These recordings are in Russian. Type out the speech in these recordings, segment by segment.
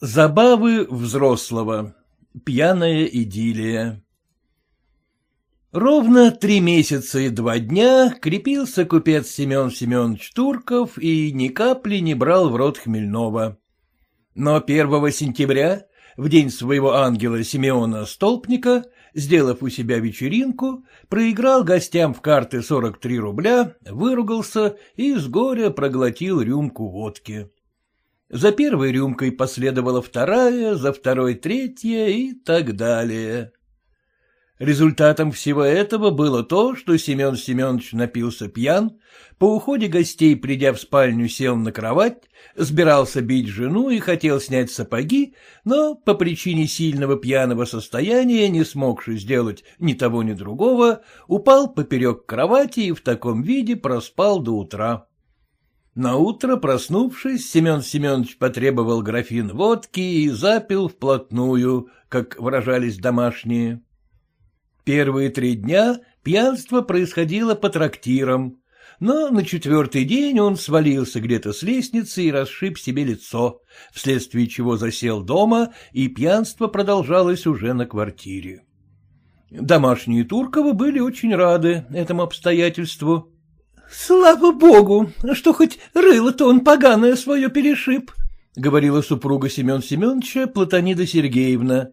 Забавы взрослого. Пьяная идиллия. Ровно три месяца и два дня крепился купец Семен Семенович Турков и ни капли не брал в рот хмельного. Но 1 сентября, в день своего ангела Симеона Столпника, сделав у себя вечеринку, проиграл гостям в карты 43 рубля, выругался и с горя проглотил рюмку водки. За первой рюмкой последовала вторая, за второй третья и так далее. Результатом всего этого было то, что Семен Семенович напился пьян, по уходе гостей, придя в спальню, сел на кровать, сбирался бить жену и хотел снять сапоги, но по причине сильного пьяного состояния, не смогши сделать ни того, ни другого, упал поперек кровати и в таком виде проспал до утра. Наутро, проснувшись, Семен Семенович потребовал графин водки и запил вплотную, как выражались домашние. Первые три дня пьянство происходило по трактирам, но на четвертый день он свалился где-то с лестницы и расшиб себе лицо, вследствие чего засел дома, и пьянство продолжалось уже на квартире. Домашние Турковы были очень рады этому обстоятельству. — Слава богу, что хоть рыло-то он поганое свое перешиб, — говорила супруга Семен Семеновича Платонида Сергеевна.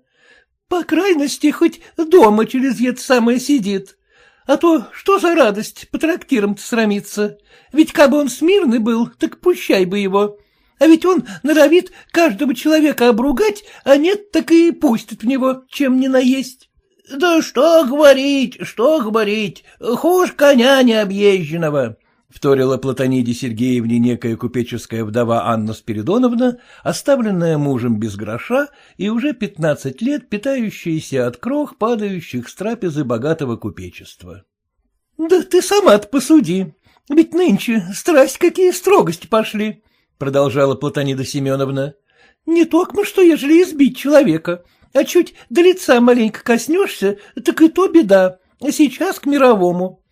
По крайности, хоть дома через это самое сидит. А то что за радость по трактирам-то срамиться? Ведь как бы он смирный был, так пущай бы его. А ведь он норовит каждого человека обругать, а нет, так и пустит в него, чем не наесть. Да что говорить, что говорить, хуже коня необъезженного. — вторила Платониде Сергеевне некая купеческая вдова Анна Спиридоновна, оставленная мужем без гроша и уже пятнадцать лет питающаяся от крох, падающих с трапезы богатого купечества. — Да ты сама-то посуди, ведь нынче страсть какие строгости пошли, — продолжала Платонида Семеновна. — Не только что, ежели избить человека, а чуть до лица маленько коснешься, так и то беда, а сейчас к мировому.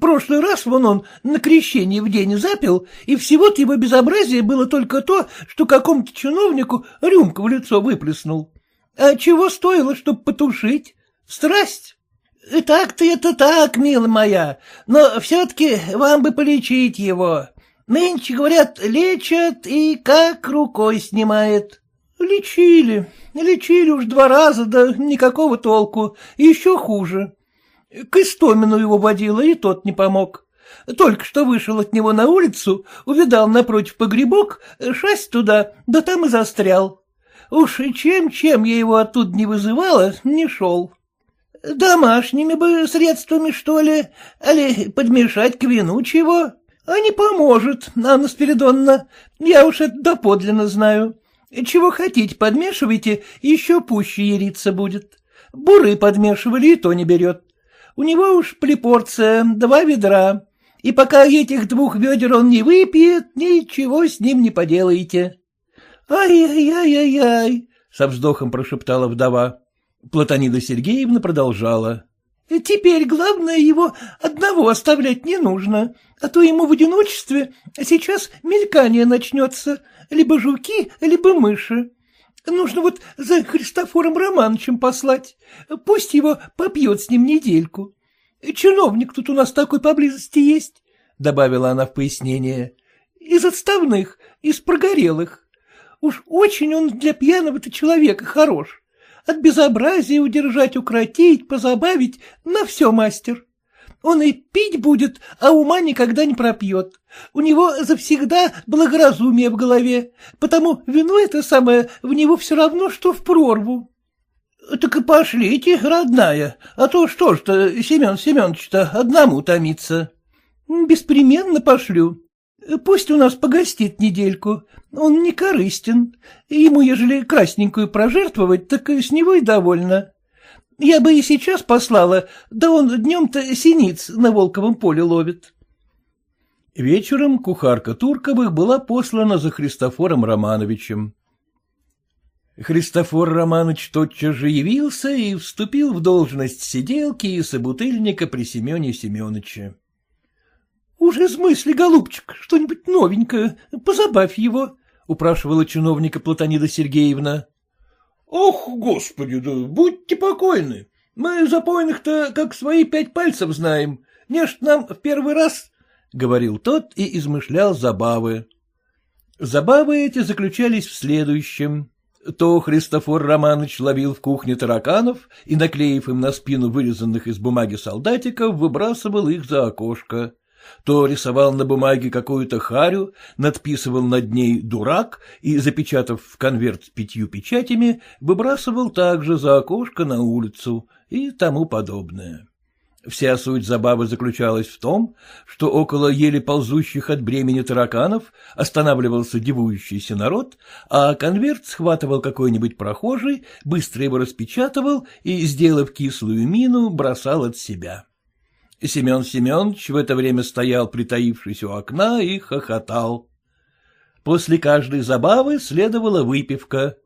Прошлый раз вон он на крещении в день запил, и всего-то его безобразие было только то, что какому-то чиновнику рюмку в лицо выплеснул. А чего стоило, чтоб потушить? Страсть? Так-то это так, милая моя, но все-таки вам бы полечить его. Нынче, говорят, лечат и как рукой снимает. Лечили, лечили уж два раза, да никакого толку, еще хуже. К Истомину его водила, и тот не помог. Только что вышел от него на улицу, увидал напротив погребок, шасть туда, да там и застрял. Уж чем-чем я его оттуда не вызывала, не шел. Домашними бы средствами, что ли, али подмешать к вину чего? А не поможет, Анна Спиридонна, я уж это доподлинно знаю. Чего хотите, подмешивайте, еще пуще яриться будет. Буры подмешивали, и то не берет. У него уж плепорция, два ведра, и пока этих двух ведер он не выпьет, ничего с ним не поделаете. Ай-яй-яй-яй, — со вздохом прошептала вдова. Платонида Сергеевна продолжала. — Теперь главное его одного оставлять не нужно, а то ему в одиночестве сейчас мелькание начнется, либо жуки, либо мыши. Нужно вот за Христофором Романовичем послать. Пусть его попьет с ним недельку. Чиновник тут у нас такой поблизости есть, — добавила она в пояснение. Из отставных, из прогорелых. Уж очень он для пьяного-то человека хорош. От безобразия удержать, укротить, позабавить — на все мастер. Он и пить будет, а ума никогда не пропьет. У него завсегда благоразумие в голове, потому вино это самое в него все равно, что в прорву. — Так и пошлите, родная, а то что ж-то Семен Семенович-то одному томится. — Беспременно пошлю. Пусть у нас погостит недельку, он не корыстен. Ему, ежели красненькую прожертвовать, так с него и довольно. Я бы и сейчас послала, да он днем-то синиц на Волковом поле ловит. Вечером кухарка Турковых была послана за Христофором Романовичем. Христофор Романович тотчас же явился и вступил в должность сиделки и собутыльника при Семене Семеновиче. — Уже смысли, голубчик, что-нибудь новенькое, позабавь его. — упрашивала чиновника Платонида Сергеевна. — Ох, господи, да будьте покойны. Мы запойных-то как свои пять пальцев знаем. Не ж нам в первый раз, — говорил тот и измышлял забавы. Забавы эти заключались в следующем. То Христофор Романович ловил в кухне тараканов и, наклеив им на спину вырезанных из бумаги солдатиков, выбрасывал их за окошко то рисовал на бумаге какую-то харю, надписывал над ней «дурак» и, запечатав в конверт пятью печатями, выбрасывал также за окошко на улицу и тому подобное. Вся суть забавы заключалась в том, что около еле ползущих от бремени тараканов останавливался дивующийся народ, а конверт схватывал какой-нибудь прохожий, быстро его распечатывал и, сделав кислую мину, бросал от себя. Семен Семенович в это время стоял, притаившись у окна, и хохотал. После каждой забавы следовала выпивка.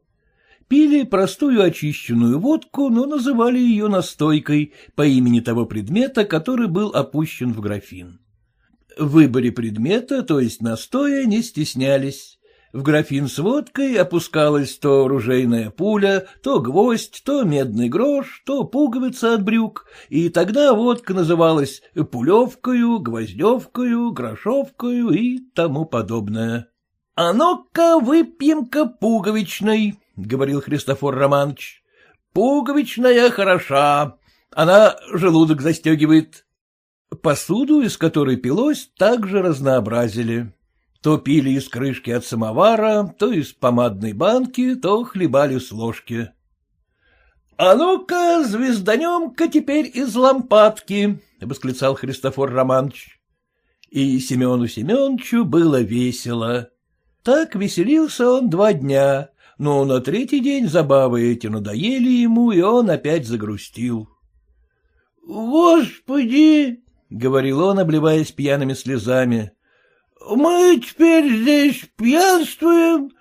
Пили простую очищенную водку, но называли ее настойкой по имени того предмета, который был опущен в графин. В выборе предмета, то есть настоя, не стеснялись. В графин с водкой опускалась то оружейная пуля, то гвоздь, то медный грош, то пуговица от брюк, и тогда водка называлась пулевкою, гвоздевкою, грошовкою и тому подобное. — А ну-ка выпьем-ка пуговичной, — говорил Христофор Романович. — Пуговичная хороша, она желудок застегивает. Посуду, из которой пилось, также разнообразили. То пили из крышки от самовара, то из помадной банки, то хлебали с ложки. — А ну-ка, звезданем-ка теперь из лампадки, — восклицал Христофор Романович. И Семену Семеновичу было весело. Так веселился он два дня, но на третий день забавы эти надоели ему, и он опять загрустил. — Господи! — говорил он, обливаясь пьяными слезами. Мы теперь здесь пьянствуем,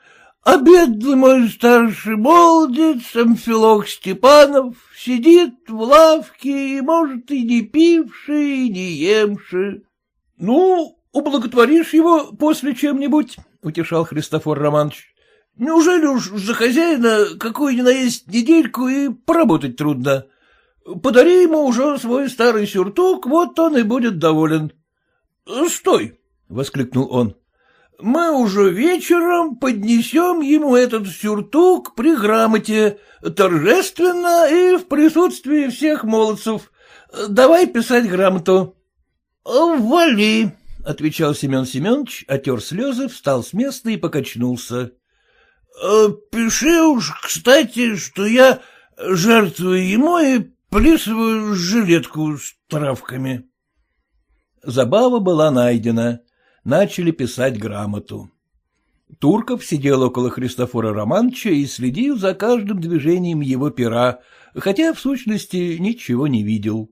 а бедный мой старший молодец, Амфилох Степанов, сидит в лавке и, может, и не пивший, и не емший. — Ну, ублаготворишь его после чем-нибудь, — утешал Христофор Романович. — Неужели уж за хозяина какую ни наесть недельку и поработать трудно? Подари ему уже свой старый сюртук, вот он и будет доволен. — Стой! — воскликнул он. — Мы уже вечером поднесем ему этот сюртук при грамоте, торжественно и в присутствии всех молодцев. Давай писать грамоту. — Вали, — отвечал Семен Семенович, отер слезы, встал с места и покачнулся. — Пиши уж, кстати, что я жертвую ему и плисываю жилетку с травками. Забава была найдена начали писать грамоту. Турков сидел около Христофора Романовича и следил за каждым движением его пера, хотя, в сущности, ничего не видел.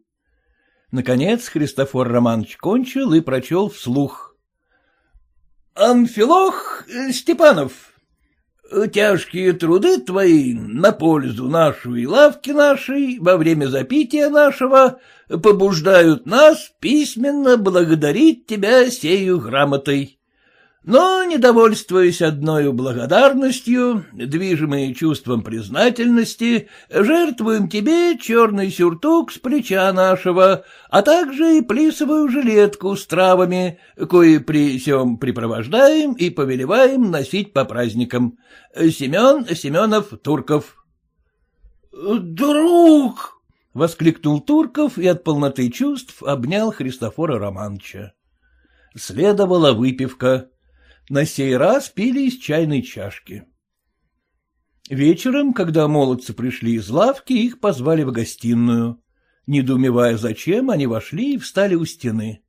Наконец Христофор Романович кончил и прочел вслух. — Амфилох Степанов, Тяжкие труды твои на пользу нашу и лавки нашей во время запития нашего побуждают нас письменно благодарить тебя сею грамотой. Но, недовольствуясь одною благодарностью, движимые чувством признательности, жертвуем тебе черный сюртук с плеча нашего, а также и плисовую жилетку с травами, кои при сем припровождаем и повелеваем носить по праздникам. Семен Семенов Турков. — Друг! — воскликнул Турков и от полноты чувств обнял Христофора Романовича. Следовала выпивка. На сей раз пили из чайной чашки. Вечером, когда молодцы пришли из лавки, их позвали в гостиную. Недоумевая, зачем, они вошли и встали у стены.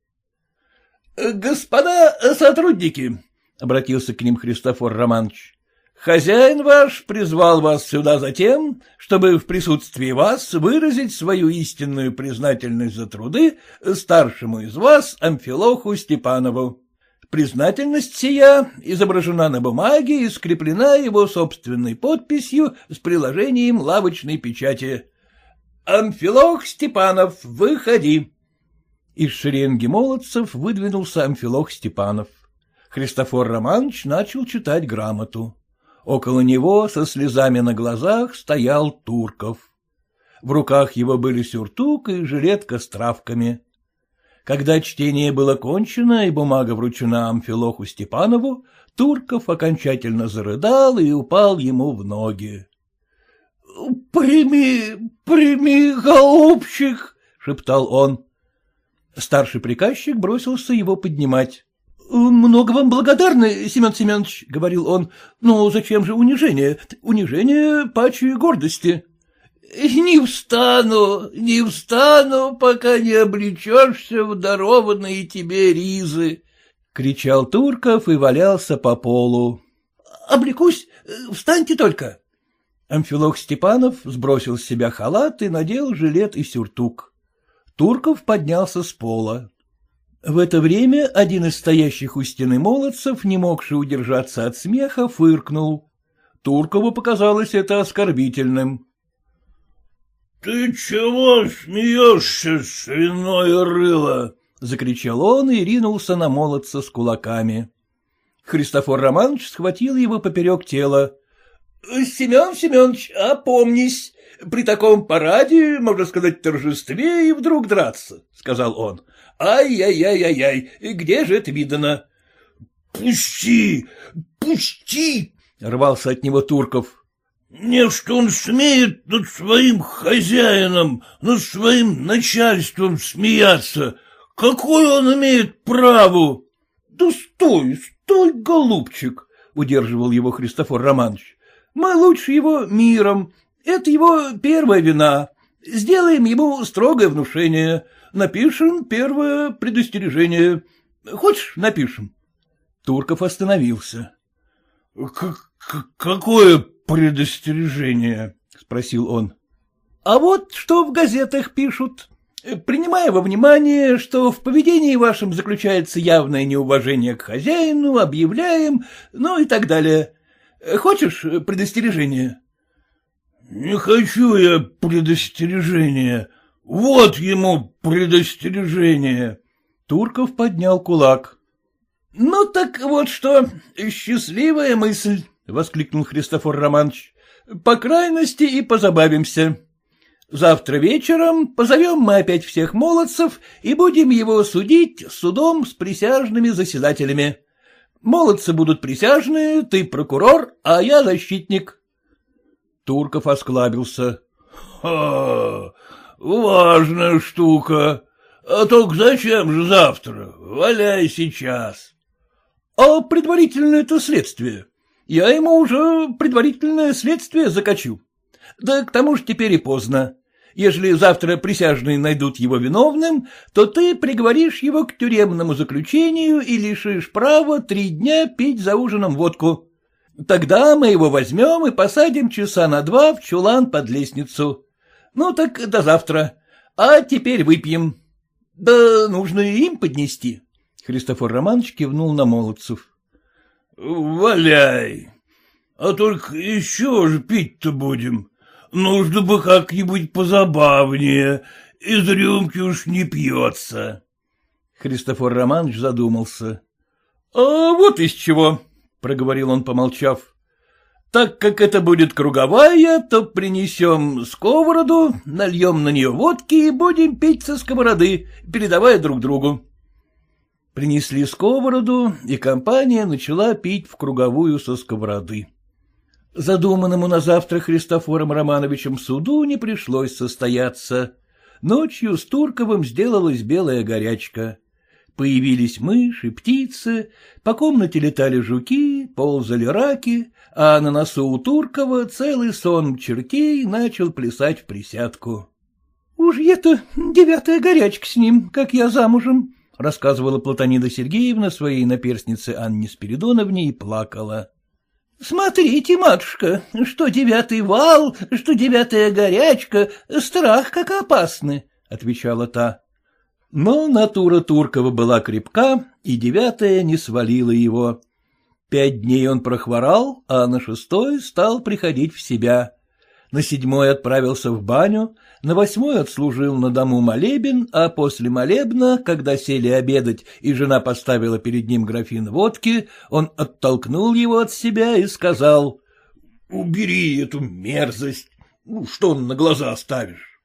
— Господа сотрудники, — обратился к ним Христофор Романович, — хозяин ваш призвал вас сюда за тем, чтобы в присутствии вас выразить свою истинную признательность за труды старшему из вас Амфилоху Степанову. Признательность сия изображена на бумаге и скреплена его собственной подписью с приложением лавочной печати. «Амфилох Степанов, выходи!» Из шеренги молодцев выдвинулся Амфилох Степанов. Христофор Романович начал читать грамоту. Около него со слезами на глазах стоял Турков. В руках его были сюртук и жилетка с травками. Когда чтение было кончено и бумага вручена Амфилоху Степанову, Турков окончательно зарыдал и упал ему в ноги. — Прими, прими, голубчик, — шептал он. Старший приказчик бросился его поднимать. — Много вам благодарны, Семен Семенович, — говорил он. — Но зачем же унижение? Унижение паче гордости. — Не встану, не встану, пока не облечешься в дарованные тебе ризы, — кричал Турков и валялся по полу. — Облекусь, встаньте только. Амфилох Степанов сбросил с себя халат и надел жилет и сюртук. Турков поднялся с пола. В это время один из стоящих у стены молодцев, не могший удержаться от смеха, фыркнул. Туркову показалось это оскорбительным. — Ты чего смеешься, свиное рыло? — закричал он и ринулся на молодца с кулаками. Христофор Романович схватил его поперек тела. — Семен Семенович, опомнись, при таком параде, можно сказать, торжестве и вдруг драться, — сказал он. Ай-яй-яй-яй-яй, где же это видано? — Пусти, пусти! — рвался от него Турков. — Не, что он смеет над своим хозяином, над своим начальством смеяться. Какой он имеет право? — Да стой, стой, голубчик, — удерживал его Христофор Романович. — Мы лучше его миром, это его первая вина. Сделаем ему строгое внушение. Напишем первое предостережение. Хочешь, напишем? Турков остановился. — Какое предостережение? — спросил он. — А вот что в газетах пишут. Принимая во внимание, что в поведении вашем заключается явное неуважение к хозяину, объявляем, ну и так далее. Хочешь предостережение? — Не хочу я предостережения. Вот ему предостережение. Турков поднял кулак. — Ну так вот что, счастливая мысль, — воскликнул Христофор Романович. — По крайности и позабавимся. Завтра вечером позовем мы опять всех молодцев и будем его судить судом с присяжными заседателями. Молодцы будут присяжные, ты прокурор, а я защитник. Турков осклабился. — важная штука. А только зачем же завтра? Валяй сейчас. — А предварительное это следствие. Я ему уже предварительное следствие закачу. Да к тому же теперь и поздно. Ежели завтра присяжные найдут его виновным, то ты приговоришь его к тюремному заключению и лишишь права три дня пить за ужином водку. Тогда мы его возьмем и посадим часа на два в чулан под лестницу. Ну так до завтра. А теперь выпьем. Да нужно им поднести. Христофор Романович кивнул на молодцев. — Валяй. А только еще же пить-то будем. Нужно бы как-нибудь позабавнее. Из рюмки уж не пьется. Христофор Романович задумался. — А вот из чего. — проговорил он, помолчав. — Так как это будет круговая, то принесем сковороду, нальем на нее водки и будем пить со сковороды, передавая друг другу. Принесли сковороду, и компания начала пить в круговую со сковороды. Задуманному на завтра Христофором Романовичем суду не пришлось состояться. Ночью с Турковым сделалась белая горячка. Появились мыши, птицы, по комнате летали жуки, ползали раки, а на носу у Туркова целый сон чертей начал плясать в присядку. — Уж это девятая горячка с ним, как я замужем, — рассказывала Платонида Сергеевна своей наперснице Анне Спиридоновне и плакала. — Смотрите, матушка, что девятый вал, что девятая горячка, страх как опасны, — отвечала та. Но натура Туркова была крепка, и девятая не свалила его. Пять дней он прохворал, а на шестой стал приходить в себя. На седьмой отправился в баню, на восьмой отслужил на дому молебен, а после молебна, когда сели обедать и жена поставила перед ним графин водки, он оттолкнул его от себя и сказал, — Убери эту мерзость, ну, что на глаза ставишь.